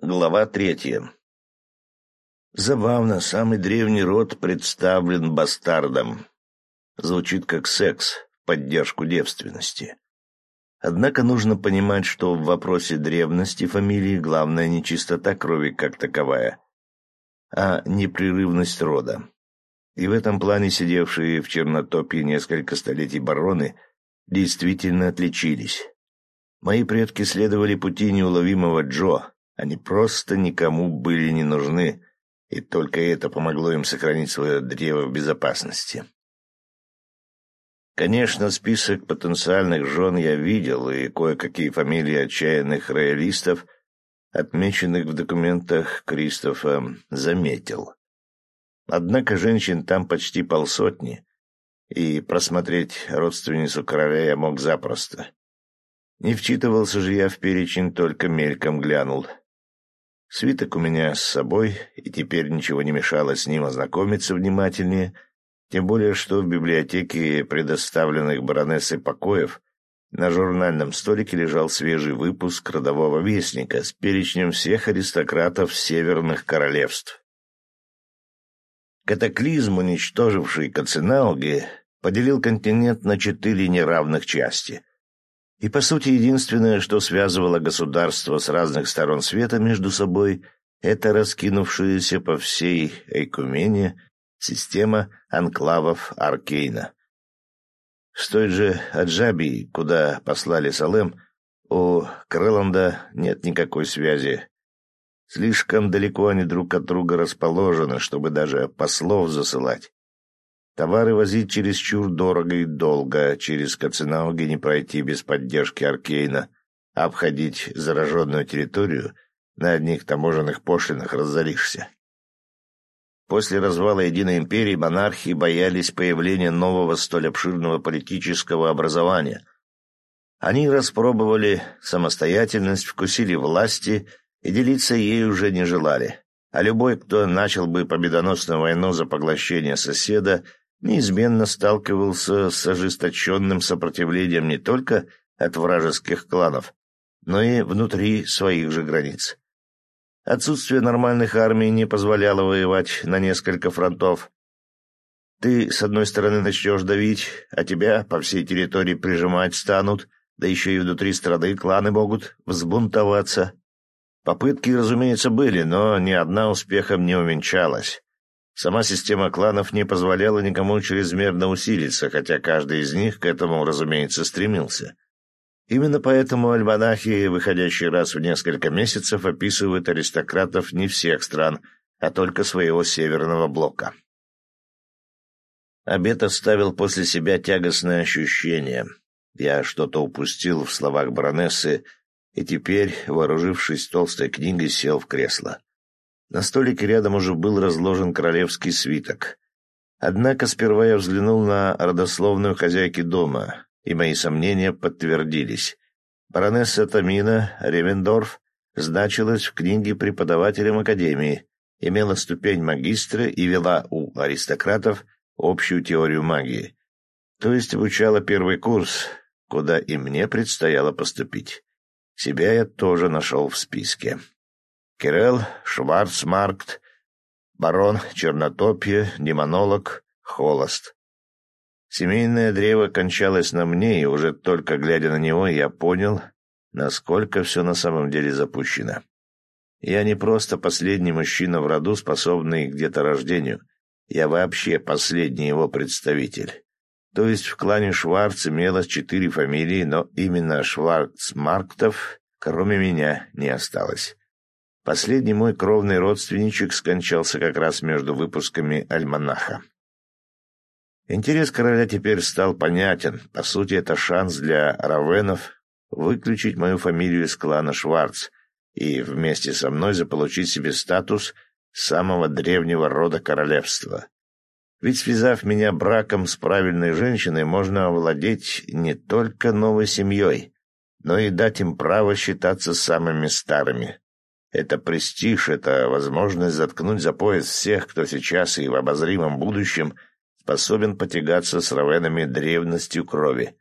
Глава третья. Забавно, самый древний род представлен бастардом. Звучит как секс, поддержку девственности. Однако нужно понимать, что в вопросе древности фамилии главное не чистота крови как таковая, а непрерывность рода. И в этом плане сидевшие в чернотопе несколько столетий бароны действительно отличились. Мои предки следовали пути неуловимого Джо, они просто никому были не нужны, и только это помогло им сохранить свое древо в безопасности. Конечно, список потенциальных жен я видел, и кое-какие фамилии отчаянных роялистов, отмеченных в документах Кристофа, заметил. Однако женщин там почти полсотни, и просмотреть родственницу короля я мог запросто. Не вчитывался же я в перечень, только мельком глянул. Свиток у меня с собой, и теперь ничего не мешало с ним ознакомиться внимательнее, тем более что в библиотеке предоставленных баронессой покоев на журнальном столике лежал свежий выпуск родового вестника с перечнем всех аристократов северных королевств. Катаклизм, уничтоживший Каценауги, поделил континент на четыре неравных части. И, по сути, единственное, что связывало государства с разных сторон света между собой, это раскинувшаяся по всей Эйкумене система анклавов Аркейна. С той же Аджабией, куда послали Салем, у Крэланда нет никакой связи. Слишком далеко они друг от друга расположены, чтобы даже послов засылать. Товары возить чересчур дорого и долго, через Каценауги не пройти без поддержки Аркейна, а обходить зараженную территорию на одних таможенных пошлинах разоришься. После развала Единой империи монархи боялись появления нового столь обширного политического образования. Они распробовали самостоятельность, вкусили власти и делиться ей уже не желали. А любой, кто начал бы победоносную войну за поглощение соседа, неизменно сталкивался с ожесточенным сопротивлением не только от вражеских кланов, но и внутри своих же границ. Отсутствие нормальных армий не позволяло воевать на несколько фронтов. Ты, с одной стороны, начнешь давить, а тебя по всей территории прижимать станут, да еще и внутри страны кланы могут взбунтоваться. Попытки, разумеется, были, но ни одна успехом не увенчалась. Сама система кланов не позволяла никому чрезмерно усилиться, хотя каждый из них к этому, разумеется, стремился. Именно поэтому альманахи, выходящие раз в несколько месяцев, описывают аристократов не всех стран, а только своего северного блока. Обед оставил после себя тягостное ощущение. Я что-то упустил в словах баронессы, и теперь, вооружившись толстой книгой, сел в кресло. На столике рядом уже был разложен королевский свиток. Однако сперва я взглянул на родословную хозяйки дома, и мои сомнения подтвердились. Баронесса Тамина Ревендорф значилась в книге преподавателем Академии, имела ступень магистра и вела у аристократов общую теорию магии. То есть обучала первый курс, куда и мне предстояло поступить. Себя я тоже нашел в списке. Кирелл Шварцмаркт, барон Чернотопье, демонолог, холост. Семейное древо кончалось на мне, и уже только глядя на него, я понял, насколько все на самом деле запущено. Я не просто последний мужчина в роду, способный к деторождению. Я вообще последний его представитель. То есть в клане Шварц имелось четыре фамилии, но именно Шварцмарктов, кроме меня, не осталось. Последний мой кровный родственничек скончался как раз между выпусками «Альманаха». Интерес короля теперь стал понятен. По сути, это шанс для равенов выключить мою фамилию из клана Шварц и вместе со мной заполучить себе статус самого древнего рода королевства. Ведь, связав меня браком с правильной женщиной, можно овладеть не только новой семьей, но и дать им право считаться самыми старыми. Это престиж, это возможность заткнуть за пояс всех, кто сейчас и в обозримом будущем способен потягаться с равенами древностью крови.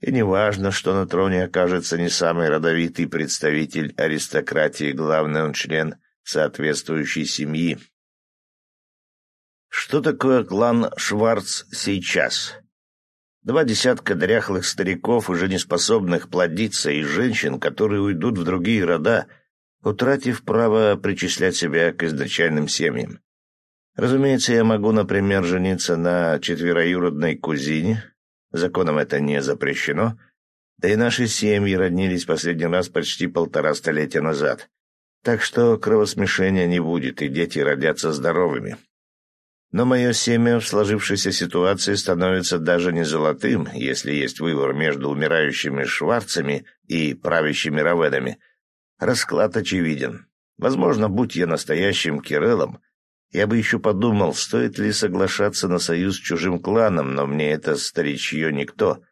И неважно, что на троне окажется не самый родовитый представитель аристократии, главный он член соответствующей семьи. Что такое клан Шварц сейчас? Два десятка дряхлых стариков, уже не способных плодиться, и женщин, которые уйдут в другие рода, утратив право причислять себя к изначальным семьям. Разумеется, я могу, например, жениться на четвероюродной кузине, законом это не запрещено, да и наши семьи роднились последний раз почти полтора столетия назад, так что кровосмешения не будет, и дети родятся здоровыми. Но мое семя в сложившейся ситуации становится даже не золотым, если есть выбор между умирающими шварцами и правящими раведами. Расклад очевиден. Возможно, будь я настоящим Кириллом, я бы еще подумал, стоит ли соглашаться на союз с чужим кланом, но мне это старичье никто,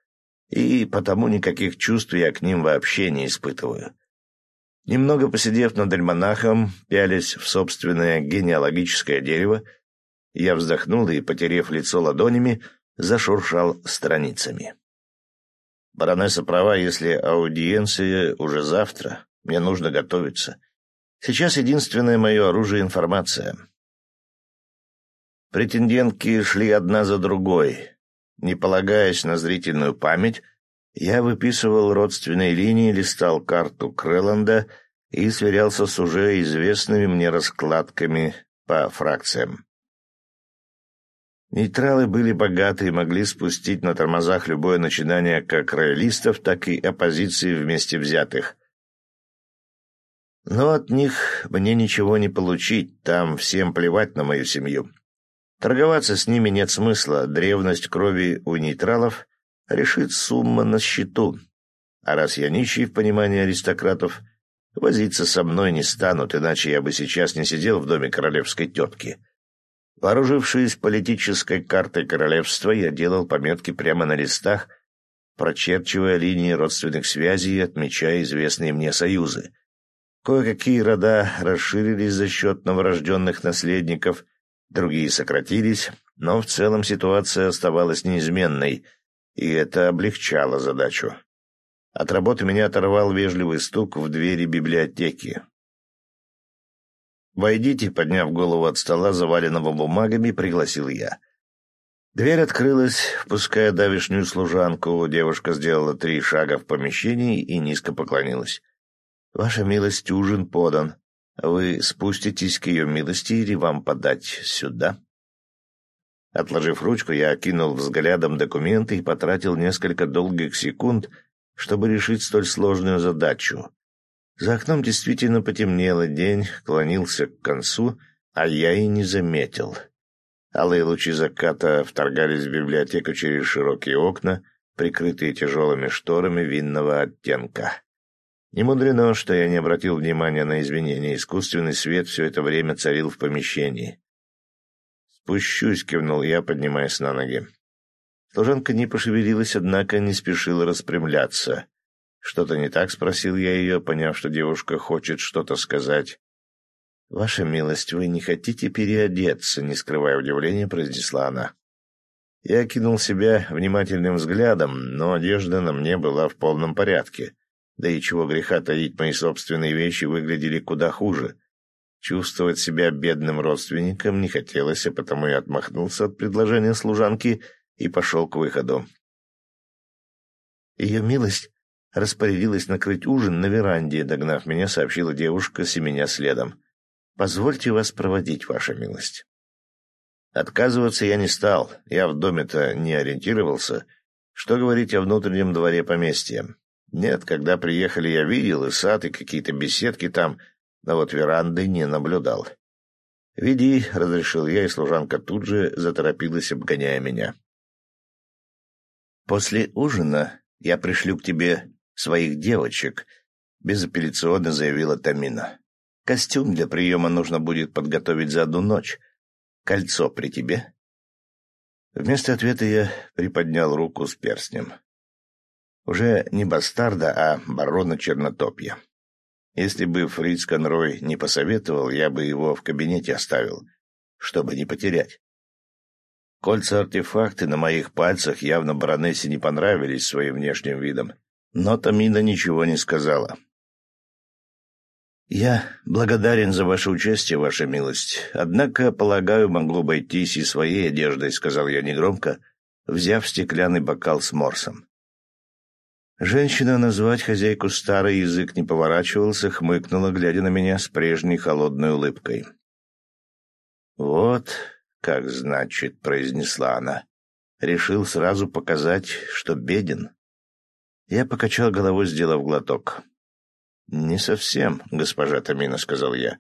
и потому никаких чувств я к ним вообще не испытываю. Немного посидев над альманахом, пялясь в собственное генеалогическое дерево, я вздохнул и, потерев лицо ладонями, зашуршал страницами. Баронесса права, если аудиенция уже завтра, мне нужно готовиться. Сейчас единственное мое оружие — информация. Претендентки шли одна за другой. Не полагаясь на зрительную память, я выписывал родственные линии, листал карту Крэланда и сверялся с уже известными мне раскладками по фракциям. Нейтралы были богаты и могли спустить на тормозах любое начинание как роялистов, так и оппозиции вместе взятых. Но от них мне ничего не получить, там всем плевать на мою семью. Торговаться с ними нет смысла, древность крови у нейтралов решит сумма на счету. А раз я нищий в понимании аристократов, возиться со мной не станут, иначе я бы сейчас не сидел в доме королевской тетки. Вооружившись политической картой королевства, я делал пометки прямо на листах, прочерчивая линии родственных связей и отмечая известные мне союзы. Кое-какие рода расширились за счет новорожденных наследников, другие сократились, но в целом ситуация оставалась неизменной, и это облегчало задачу. От работы меня оторвал вежливый стук в двери библиотеки. «Войдите», — подняв голову от стола, заваленного бумагами, пригласил я. Дверь открылась, впуская давишнюю служанку. Девушка сделала три шага в помещении и низко поклонилась. «Ваша милость, ужин подан. Вы спуститесь к ее милости или вам подать сюда?» Отложив ручку, я окинул взглядом документы и потратил несколько долгих секунд, чтобы решить столь сложную задачу. За окном действительно потемнело, день клонился к концу, а я и не заметил. Алые лучи заката вторгались в библиотеку через широкие окна, прикрытые тяжелыми шторами винного оттенка. Не мудрено, что я не обратил внимания на извинения. Искусственный свет все это время царил в помещении. «Спущусь», — кивнул я, поднимаясь на ноги. Служанка не пошевелилась, однако не спешила распрямляться. «Что-то не так?» — спросил я ее, поняв, что девушка хочет что-то сказать. «Ваша милость, вы не хотите переодеться?» — не скрывая удивления, произнесла она. Я кинул себя внимательным взглядом, но одежда на мне была в полном порядке. Да и чего греха таить, мои собственные вещи выглядели куда хуже. Чувствовать себя бедным родственником не хотелось, а потому я отмахнулся от предложения служанки и пошел к выходу. Ее милость распорядилась накрыть ужин на веранде, догнав меня, сообщила девушка, семеня следом. «Позвольте вас проводить, ваша милость». Отказываться я не стал, я в доме-то не ориентировался. Что говорить о внутреннем дворе поместья? Нет, когда приехали, я видел и сад, и какие-то беседки там, но вот веранды не наблюдал. «Веди», — разрешил я, и служанка тут же заторопилась, обгоняя меня. «После ужина я пришлю к тебе своих девочек», — безапелляционно заявила Тамина. «Костюм для приема нужно будет подготовить за одну ночь. Кольцо при тебе?» Вместо ответа я приподнял руку с перстнем. Уже не бастарда, а барона Чернотопья. Если бы Фриц Конрой не посоветовал, я бы его в кабинете оставил, чтобы не потерять. Кольца-артефакты на моих пальцах явно баронессе не понравились своим внешним видом, но Тамина ничего не сказала. «Я благодарен за ваше участие, ваша милость. Однако, полагаю, могло обойтись и своей одеждой», — сказал я негромко, взяв стеклянный бокал с морсом. Женщина, назвать хозяйку старый язык не поворачивался, хмыкнула, глядя на меня с прежней холодной улыбкой. «Вот как значит», — произнесла она. Решил сразу показать, что беден. Я покачал головой, сделав глоток. «Не совсем, госпожа Тамина», — сказал я,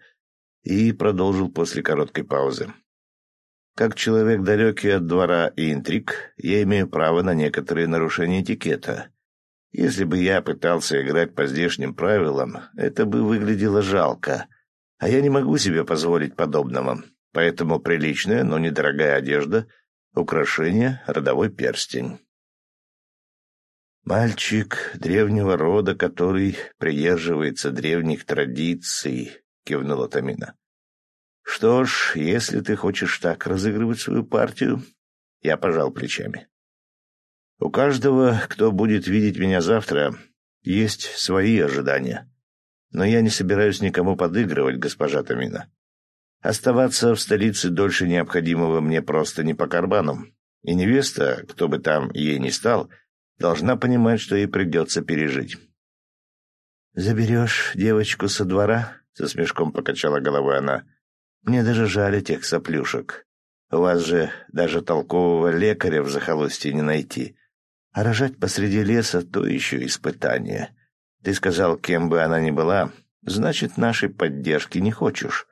и продолжил после короткой паузы. «Как человек далекий от двора и интриг, я имею право на некоторые нарушения этикета. Если бы я пытался играть по здешним правилам, это бы выглядело жалко, а я не могу себе позволить подобного, поэтому приличная, но недорогая одежда, украшение, родовой перстень». «Мальчик древнего рода, который придерживается древних традиций», — кивнула Тамина. «Что ж, если ты хочешь так разыгрывать свою партию...» Я пожал плечами. «У каждого, кто будет видеть меня завтра, есть свои ожидания. Но я не собираюсь никому подыгрывать, госпожа Тамина. Оставаться в столице дольше необходимого мне просто не по карманам. И невеста, кто бы там ей ни стал, — должна понимать, что ей придется пережить. «Заберешь девочку со двора?» — со смешком покачала головой она. «Мне даже жаль этих соплюшек. У вас же даже толкового лекаря в захолустье не найти. А рожать посреди леса — то еще испытание. Ты сказал, кем бы она ни была, значит, нашей поддержки не хочешь.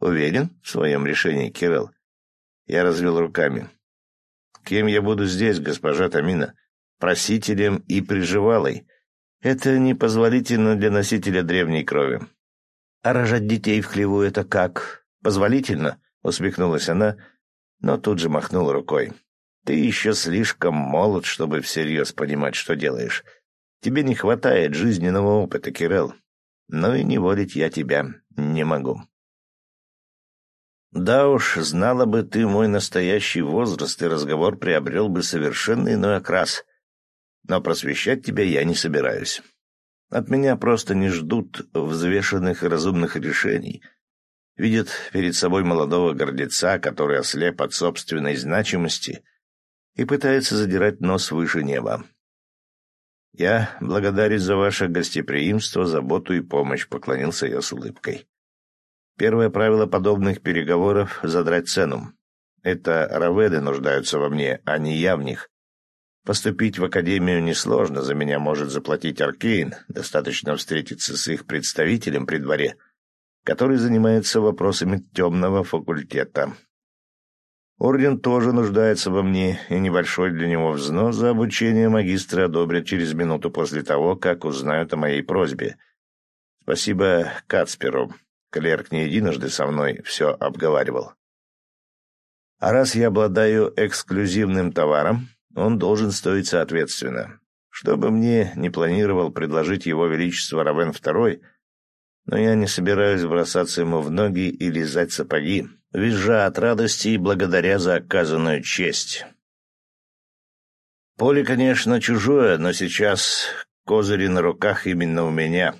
Уверен в своем решении, Кирилл?» Я развел руками. «Кем я буду здесь, госпожа Тамина?» просителем и приживалой. Это непозволительно для носителя древней крови. А рожать детей в хлеву — это как? Позволительно? — усмехнулась она, но тут же махнула рукой. Ты еще слишком молод, чтобы всерьез понимать, что делаешь. Тебе не хватает жизненного опыта, Кирелл. Но и не волить я тебя не могу. Да уж, знала бы ты мой настоящий возраст, и разговор приобрел бы совершенно иной окрас но просвещать тебя я не собираюсь. От меня просто не ждут взвешенных и разумных решений. Видят перед собой молодого гордеца, который ослеп от собственной значимости и пытается задирать нос выше неба. «Я благодарен за ваше гостеприимство, заботу и помощь», — поклонился я с улыбкой. Первое правило подобных переговоров — задрать цену. Это раведы нуждаются во мне, а не я в них. Поступить в академию несложно, за меня может заплатить Аркейн, достаточно встретиться с их представителем при дворе, который занимается вопросами темного факультета. Орден тоже нуждается во мне, и небольшой для него взнос за обучение магистра одобрят через минуту после того, как узнают о моей просьбе. Спасибо Кацперу. Клерк не единожды со мной все обговаривал. А раз я обладаю эксклюзивным товаром, он должен стоить соответственно. Что бы мне не планировал предложить его величество Равен II, но я не собираюсь бросаться ему в ноги и лизать сапоги, визжа от радости и благодаря за оказанную честь. Поле, конечно, чужое, но сейчас козыри на руках именно у меня.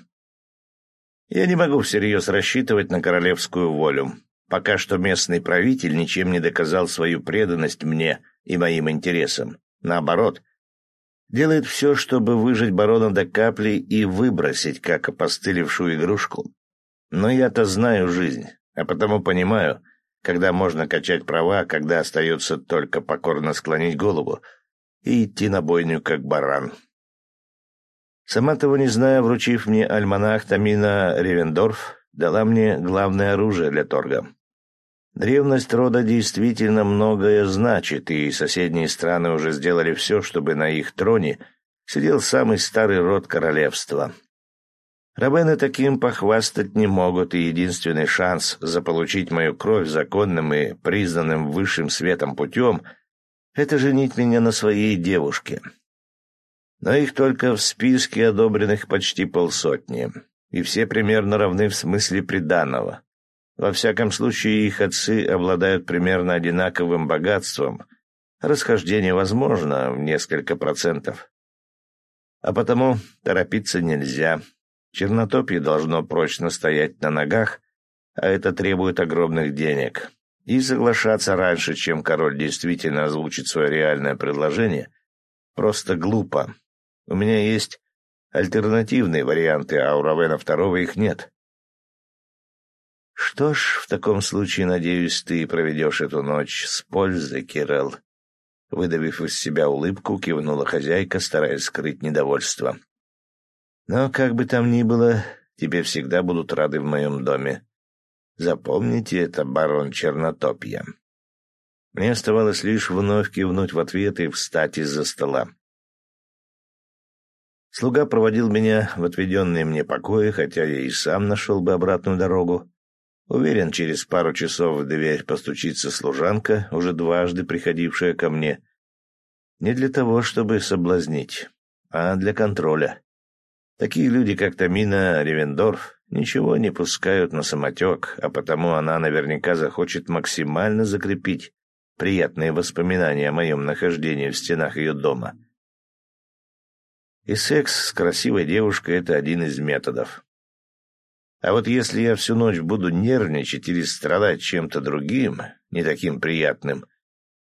Я не могу всерьез рассчитывать на королевскую волю. Пока что местный правитель ничем не доказал свою преданность мне и моим интересам. Наоборот, делает все, чтобы выжать барона до капли и выбросить, как опостылевшую игрушку. Но я-то знаю жизнь, а потому понимаю, когда можно качать права, когда остается только покорно склонить голову и идти на бойню, как баран. Сама того не зная, вручив мне альманах Тамина Ревендорф, дала мне главное оружие для торга Древность рода действительно многое значит, и соседние страны уже сделали все, чтобы на их троне сидел самый старый род королевства. Рабены таким похвастать не могут, и единственный шанс заполучить мою кровь законным и признанным высшим светом путем — это женить меня на своей девушке. Но их только в списке одобренных почти полсотни, и все примерно равны в смысле приданного. Во всяком случае, их отцы обладают примерно одинаковым богатством Расхождение возможно в несколько процентов. А потому торопиться нельзя. Чернотопье должно прочно стоять на ногах, а это требует огромных денег. И соглашаться раньше, чем король действительно озвучит свое реальное предложение, просто глупо. У меня есть альтернативные варианты, а у Равена второго их нет. Что ж, в таком случае, надеюсь, ты проведешь эту ночь с пользой, Кирелл. Выдавив из себя улыбку, кивнула хозяйка, стараясь скрыть недовольство. Но, как бы там ни было, тебе всегда будут рады в моем доме. Запомните это, барон Чернотопья. Мне оставалось лишь вновь кивнуть в ответ и встать из-за стола. Слуга проводил меня в отведенные мне покои, хотя я и сам нашел бы обратную дорогу. Уверен, через пару часов в дверь постучится служанка, уже дважды приходившая ко мне. Не для того, чтобы соблазнить, а для контроля. Такие люди, как Тамина Ревендорф, ничего не пускают на самотек, а потому она наверняка захочет максимально закрепить приятные воспоминания о моем нахождении в стенах ее дома. И секс с красивой девушкой — это один из методов. А вот если я всю ночь буду нервничать или страдать чем-то другим, не таким приятным,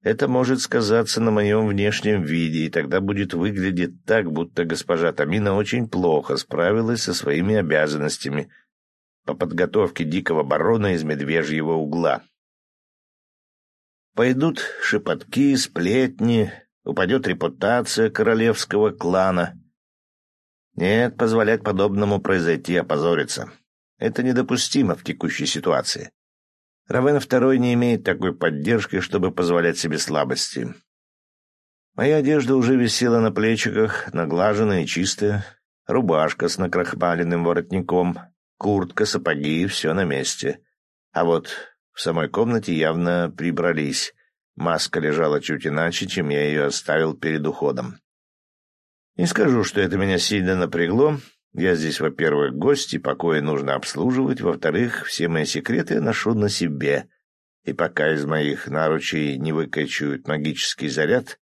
это может сказаться на моем внешнем виде, и тогда будет выглядеть так, будто госпожа Тамина очень плохо справилась со своими обязанностями по подготовке дикого барона из медвежьего угла. Пойдут шепотки, сплетни, упадет репутация королевского клана. Нет, позволять подобному произойти опозориться. Это недопустимо в текущей ситуации. Равен II не имеет такой поддержки, чтобы позволять себе слабости. Моя одежда уже висела на плечиках, наглаженная и чистая. Рубашка с накрахмаленным воротником, куртка, сапоги — все на месте. А вот в самой комнате явно прибрались. Маска лежала чуть иначе, чем я ее оставил перед уходом. Не скажу, что это меня сильно напрягло, я здесь, во-первых, гость, и покои нужно обслуживать, во-вторых, все мои секреты ношу на себе, и пока из моих наручей не выкачивают магический заряд,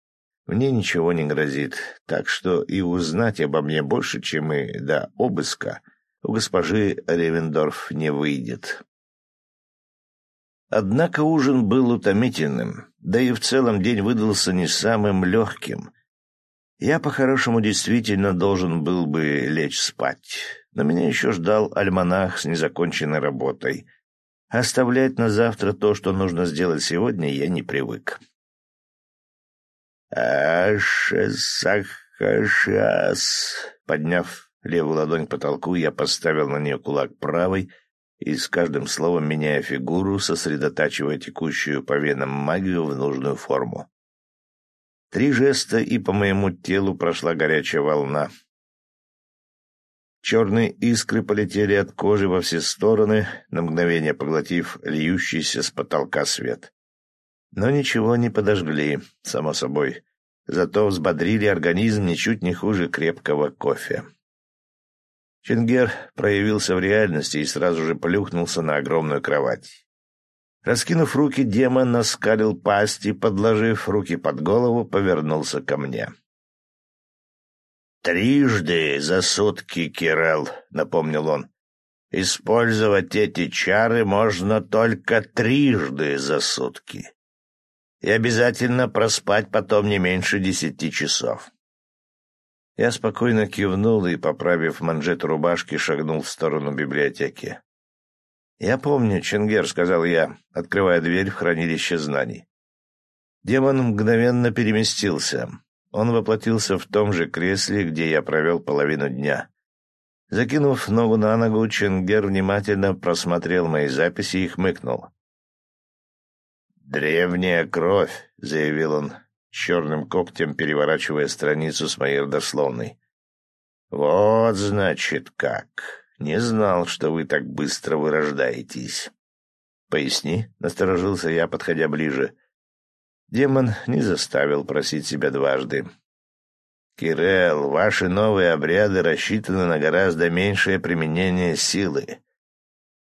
мне ничего не грозит, так что и узнать обо мне больше, чем и до обыска, у госпожи Ревендорф не выйдет. Однако ужин был утомительным, да и в целом день выдался не самым легким — я, по-хорошему, действительно должен был бы лечь спать, но меня еще ждал альманах с незаконченной работой. Оставлять на завтра то, что нужно сделать сегодня, я не привык. «Ашесахашас!» Подняв левую ладонь к потолку, я поставил на нее кулак правой и с каждым словом меняя фигуру, сосредотачивая текущую по венам магию в нужную форму. Три жеста, и по моему телу прошла горячая волна. Черные искры полетели от кожи во все стороны, на мгновение поглотив льющийся с потолка свет. Но ничего не подожгли, само собой. Зато взбодрили организм ничуть не хуже крепкого кофе. Чингер проявился в реальности и сразу же плюхнулся на огромную кровать. Раскинув руки, демон наскалил пасть и, подложив руки под голову, повернулся ко мне. «Трижды за сутки, Кирелл», — напомнил он. «Использовать эти чары можно только трижды за сутки. И обязательно проспать потом не меньше десяти часов». Я спокойно кивнул и, поправив манжет рубашки, шагнул в сторону библиотеки. «Я помню, Ченгер», — сказал я, открывая дверь в хранилище знаний. Демон мгновенно переместился. Он воплотился в том же кресле, где я провел половину дня. Закинув ногу на ногу, Ченгер внимательно просмотрел мои записи и хмыкнул. «Древняя кровь», — заявил он, черным когтем переворачивая страницу с моей родословной. «Вот, значит, как. Не знал, что вы так быстро вырождаетесь. Поясни, насторожился я, подходя ближе. Демон не заставил просить себя дважды. Кирелл, ваши новые обряды рассчитаны на гораздо меньшее применение силы.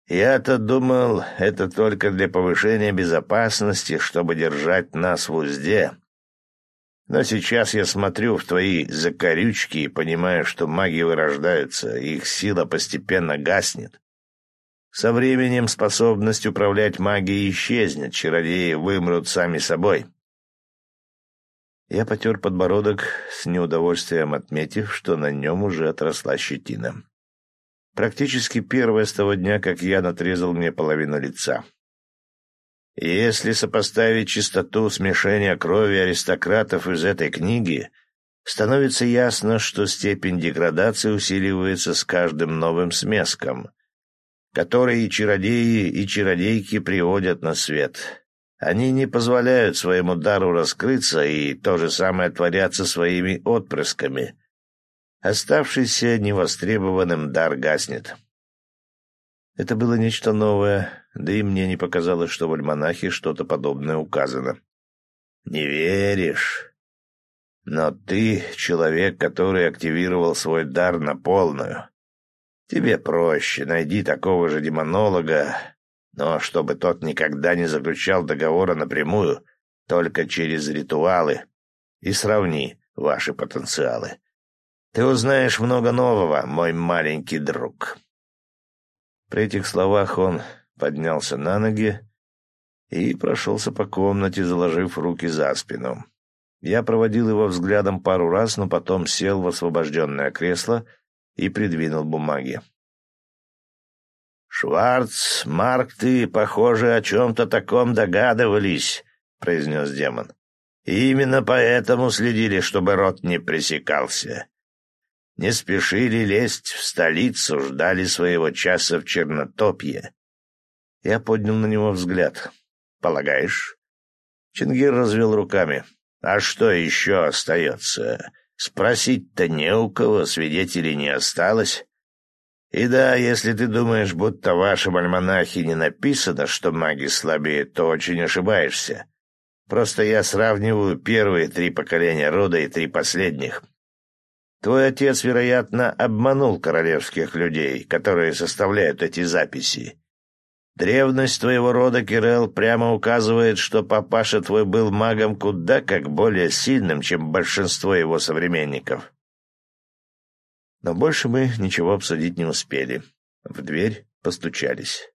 Я-то думал, это только для повышения безопасности, чтобы держать нас в узде, Но сейчас я смотрю в твои закорючки и понимаю, что маги вырождаются, их сила постепенно гаснет. Со временем способность управлять магией исчезнет, чародеи вымрут сами собой. Я потер подбородок, с неудовольствием отметив, что на нем уже отросла щетина. Практически первое с того дня, как я натрезал мне половину лица. Если сопоставить чистоту смешения крови аристократов из этой книги, становится ясно, что степень деградации усиливается с каждым новым смеском, который и чародеи, и чародейки приводят на свет. Они не позволяют своему дару раскрыться и то же самое творят со своими отпрысками. Оставшийся невостребованным дар гаснет. Это было нечто новое, да и мне не показалось, что в альманахе что-то подобное указано. «Не веришь? Но ты человек, который активировал свой дар на полную. Тебе проще, найди такого же демонолога, но чтобы тот никогда не заключал договора напрямую, только через ритуалы, и сравни ваши потенциалы. Ты узнаешь много нового, мой маленький друг». При этих словах он поднялся на ноги и прошелся по комнате, заложив руки за спину. Я проводил его взглядом пару раз, но потом сел в освобожденное кресло и придвинул бумаги. «Шварц, Марк, ты, похоже, о чем-то таком догадывались», — произнес демон. «Именно поэтому следили, чтобы рот не пресекался. Не спешили лезть в столицу, ждали своего часа в Чернотопье». Я поднял на него взгляд. «Полагаешь?» Чингир развел руками. «А что еще остается? Спросить-то не у кого, свидетелей не осталось». И да, если ты думаешь, будто в вашем альманахе не написано, что маги слабее, то очень ошибаешься. Просто я сравниваю первые три поколения рода и три последних. Твой отец, вероятно, обманул королевских людей, которые составляют эти записи. Древность твоего рода, Кирелл, прямо указывает, что папаша твой был магом куда как более сильным, чем большинство его современников. Но больше мы ничего обсудить не успели. В дверь постучались.